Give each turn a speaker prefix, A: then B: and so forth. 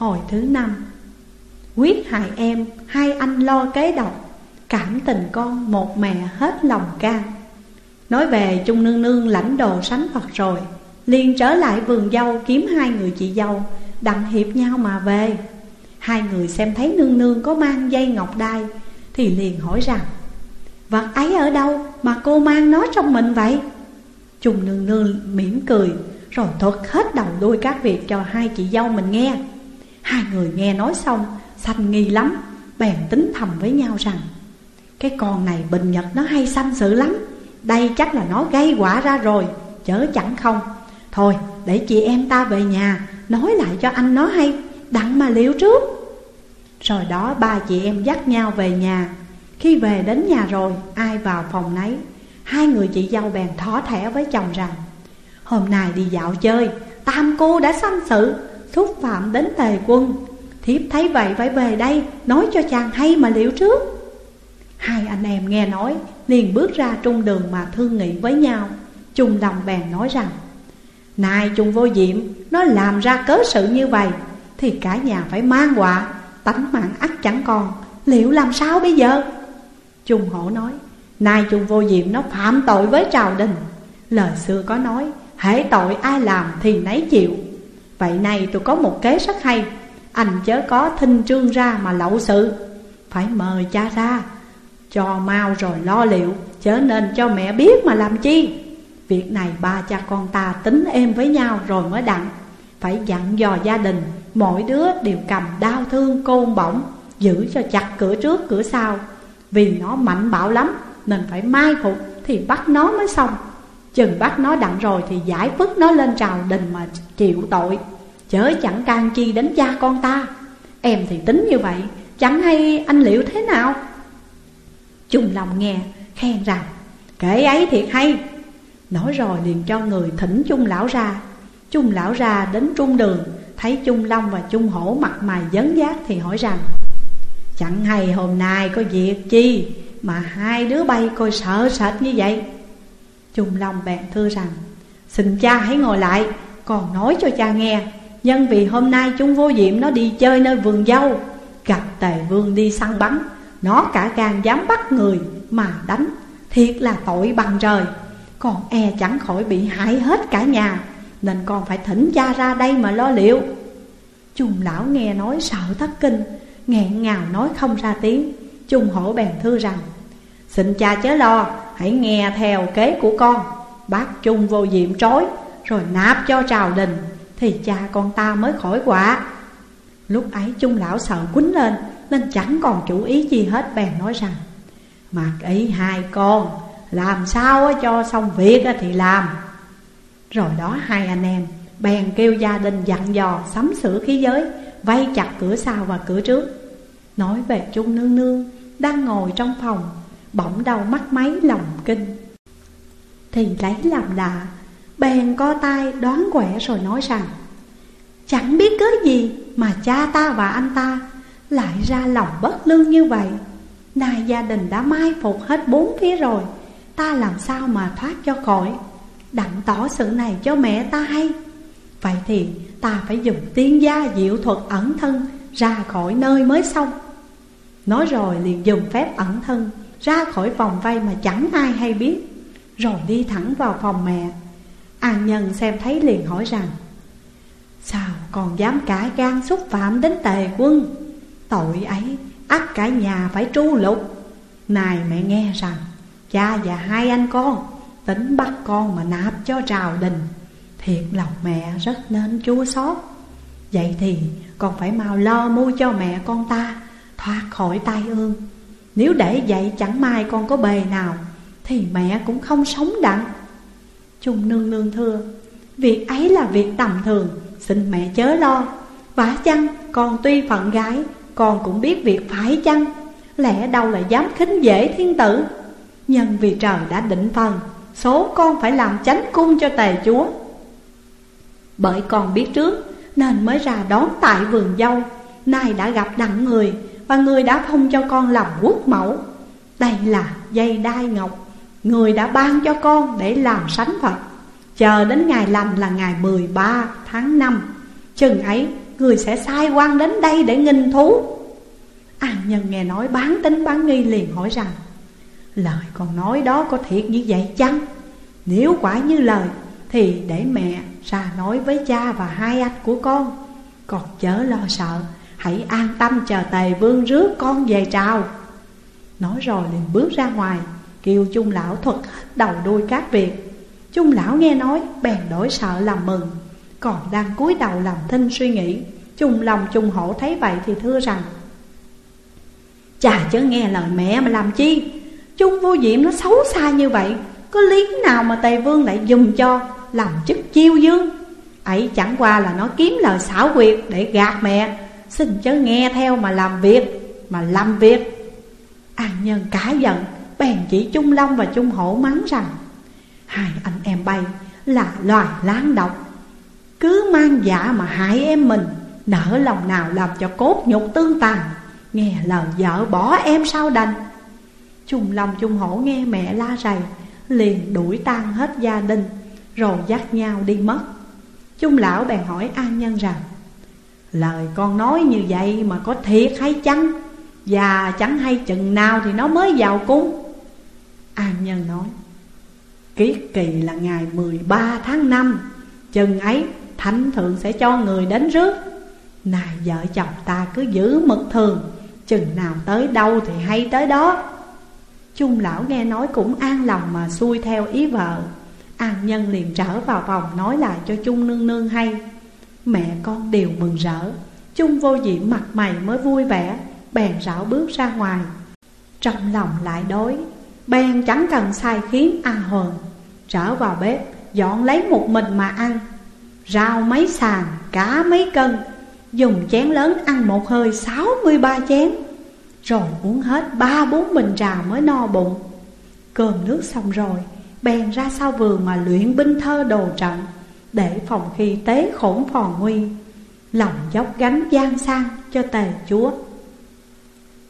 A: Hồi thứ năm. Quyết hại em, hai anh lo kế độc. Cảm tình con một mẹ hết lòng can. Nói về Trung Nương Nương lãnh đồ sánh Phật rồi liền trở lại vườn dâu kiếm hai người chị dâu Đặng hiệp nhau mà về. Hai người xem thấy Nương Nương có mang dây ngọc đai Thì liền hỏi rằng Vật ấy ở đâu mà cô mang nó trong mình vậy? Trung Nương Nương mỉm cười Rồi thuật hết đầu đuôi các việc cho hai chị dâu mình nghe. Hai người nghe nói xong Xanh nghi lắm, Bèn tính thầm với nhau rằng, Cái con này bình nhật nó hay sanh sự lắm, Đây chắc là nó gây quả ra rồi, Chớ chẳng không. Thôi, để chị em ta về nhà, Nói lại cho anh nó hay, Đặng mà liệu trước. Rồi đó ba chị em dắt nhau về nhà. Khi về đến nhà rồi, Ai vào phòng nấy, Hai người chị dâu bèn thỏ thẻ với chồng rằng, Hôm nay đi dạo chơi, Tam cô đã sanh sự Xúc phạm đến tề quân. Thiếp thấy vậy phải về đây, Nói cho chàng hay mà liệu trước. Hai anh em nghe nói, liền bước ra trung đường mà thương nghị với nhau. Trung lòng bèn nói rằng, Này Trung vô diệm, Nó làm ra cớ sự như vậy, Thì cả nhà phải mang họa, Tánh mạng ắt chẳng còn, Liệu làm sao bây giờ? Trung hổ nói, Này Trung vô diệm, nó phạm tội với trào đình. Lời xưa có nói, hễ tội ai làm thì nấy chịu. Vậy này tôi có một kế rất hay. Anh chớ có thinh trương ra mà lậu sự. Phải mời cha ra. Cho mau rồi lo liệu, Chớ nên cho mẹ biết mà làm chi. Việc này ba cha con ta tính êm với nhau rồi mới đặng. Phải dặn dò gia đình, Mỗi đứa đều cầm đau thương côn bổng, Giữ cho chặt cửa trước, cửa sau. Vì nó mạnh bạo lắm, Nên phải mai phục thì bắt nó mới xong. Chừng bắt nó đặng rồi thì giải phức nó lên trào đình mà chịu tội. Chớ chẳng can chi đến cha con ta. Em thì tính như vậy, Chẳng hay anh liệu thế nào? Chung lòng nghe, khen rằng, Kể ấy thiệt hay. Nói rồi liền cho người thỉnh chung lão ra. Chung lão ra đến trung đường, Thấy chung Long và chung Hổ mặt mày dấn giác Thì hỏi rằng, Chẳng hay hôm nay có việc chi Mà hai đứa bay coi sợ sệt như vậy? Trung Long bèn thưa rằng, Xin cha hãy ngồi lại, Còn nói cho cha nghe. Nhân vì hôm nay chúng vô diệm nó đi chơi nơi vườn dâu, Gặp tề vương đi săn bắn. Nó cả gan dám bắt người mà đánh, Thiệt là tội bằng trời. Còn e chẳng khỏi bị hại hết cả nhà, Nên con phải thỉnh cha ra đây mà lo liệu. Trung lão nghe nói sợ thất kinh, nghẹn ngào nói không ra tiếng. Trung hổ bèn thưa rằng, Xin cha chớ lo Hãy nghe theo kế của con. Bác chung vô diệm trói Rồi nạp cho trào đình, Thì cha con ta mới khỏi quả. Lúc ấy chung lão sợ quýnh lên, Nên chẳng còn chủ ý gì hết, Bèn nói rằng Mặc ý hai con, Làm sao cho xong việc thì làm. Rồi đó hai anh em, Bèn kêu gia đình dặn dò Sắm sửa khí giới, Vây chặt cửa sau và cửa trước. Nói về chung nương nương Đang ngồi trong phòng Bỗng đầu mắt máy lòng kinh. Thì lấy làm lạ, Bèn co tay đoán quẻ rồi nói rằng, Chẳng biết cớ gì mà cha ta và anh ta Lại ra lòng bất lương như vậy. Nay gia đình đã mai phục hết bốn phía rồi, Ta làm sao mà thoát cho khỏi? Đặng tỏ sự này cho mẹ ta hay. Vậy thì ta phải dùng tiên gia diệu thuật ẩn thân Ra khỏi nơi mới xong. Nói rồi liền dùng phép ẩn thân ra khỏi vòng vây mà chẳng ai hay biết. Rồi đi thẳng vào phòng mẹ. An nhân xem thấy liền hỏi rằng, Sao còn dám cả gan xúc phạm đến tề quân? Tội ấy, ắt cả nhà phải tru lục. Này mẹ nghe rằng, Cha và hai anh con, Tính bắt con mà nạp cho trào đình, Thiệt lòng mẹ rất nên chua xót. Vậy thì con phải mau lo mua cho mẹ con ta, Thoát khỏi tai ương nếu để vậy chẳng may con có bề nào, Thì mẹ cũng không sống đặng. Trung nương nương thưa, Việc ấy là việc tầm thường, Xin mẹ chớ lo. Vả chăng con tuy phận gái, Con cũng biết việc phải chăng? Lẽ đâu là dám khinh dễ thiên tử? Nhân vì trời đã định phần, Số con phải làm chánh cung cho tề chúa. Bởi con biết trước, Nên mới ra đón tại vườn dâu. Nay đã gặp đặng người và người đã phong cho con làm quốc mẫu. Đây là dây đai ngọc. Người đã ban cho con để làm sánh Phật Chờ đến ngày lành là ngày 13 tháng 5 Chừng ấy, Người sẽ sai quan đến đây để nghinh thú. An nhân nghe nói bán tính bán nghi liền hỏi rằng, Lời con nói đó có thiệt như vậy chăng? Nếu quả như lời, Thì để mẹ ra nói với cha và hai anh của con. Còn chớ lo sợ Hãy an tâm chờ tề vương rước con về trào. Nói rồi liền bước ra ngoài, Kêu chung lão thuật hết đầu đuôi các việc. Chung lão nghe nói, bèn đổi sợ làm mừng, Còn đang cúi đầu làm thinh suy nghĩ. Chung lòng chung hổ thấy vậy thì thưa rằng, Chà, chớ nghe lời mẹ mà làm chi? Chung vô diệm nó xấu xa như vậy, Có lý nào mà Tề Vương lại dùng cho Làm chức chiêu dương? Ấy chẳng qua là nó kiếm lời xảo quyệt Để gạt mẹ Xin chớ nghe theo mà làm việc, Mà làm việc. An nhân cá giận, Bèn chỉ Trung Long và Trung Hổ mắng rằng, Hai anh em bay là loài láng độc. Cứ mang dạ mà hại em mình, Nỡ lòng nào làm cho cốt nhục tương tàn, Nghe lời vợ bỏ em sao đành? Trung Long Trung Hổ nghe mẹ la rầy, Liền đuổi tan hết gia đình, Rồi dắt nhau đi mất. Trung lão bèn hỏi an nhân rằng Lời con nói như vậy mà có thiệt hay chăng? Và chẳng hay chừng nào thì nó mới vào cung. An nhân nói, Kiết kỳ là ngày 13 tháng 5 Chừng ấy, thánh thượng sẽ cho người đến rước. Này vợ chồng ta cứ giữ mực thường. Chừng nào tới đâu thì hay tới đó. Trung lão nghe nói cũng an lòng mà xuôi theo ý vợ. An nhân liền trở vào phòng nói lại cho Trung nương nương hay. Mẹ con đều mừng rỡ. Chung vô diệm mặt mày mới vui vẻ Bèn rảo bước ra ngoài. Trong lòng lại đói Bèn chẳng cần sai khiến A hồn Trở vào bếp Dọn lấy một mình mà ăn. Rau mấy sàn, cá mấy cân Dùng chén lớn ăn một hơi 63 chén. Rồi uống hết ba bốn bình trà mới no bụng. Cơm nước xong rồi Bèn ra sau vườn mà luyện binh thơ đồ trận. Để phòng khi tế khổn phò nguy, Lòng dốc gánh gian sang cho tề chúa.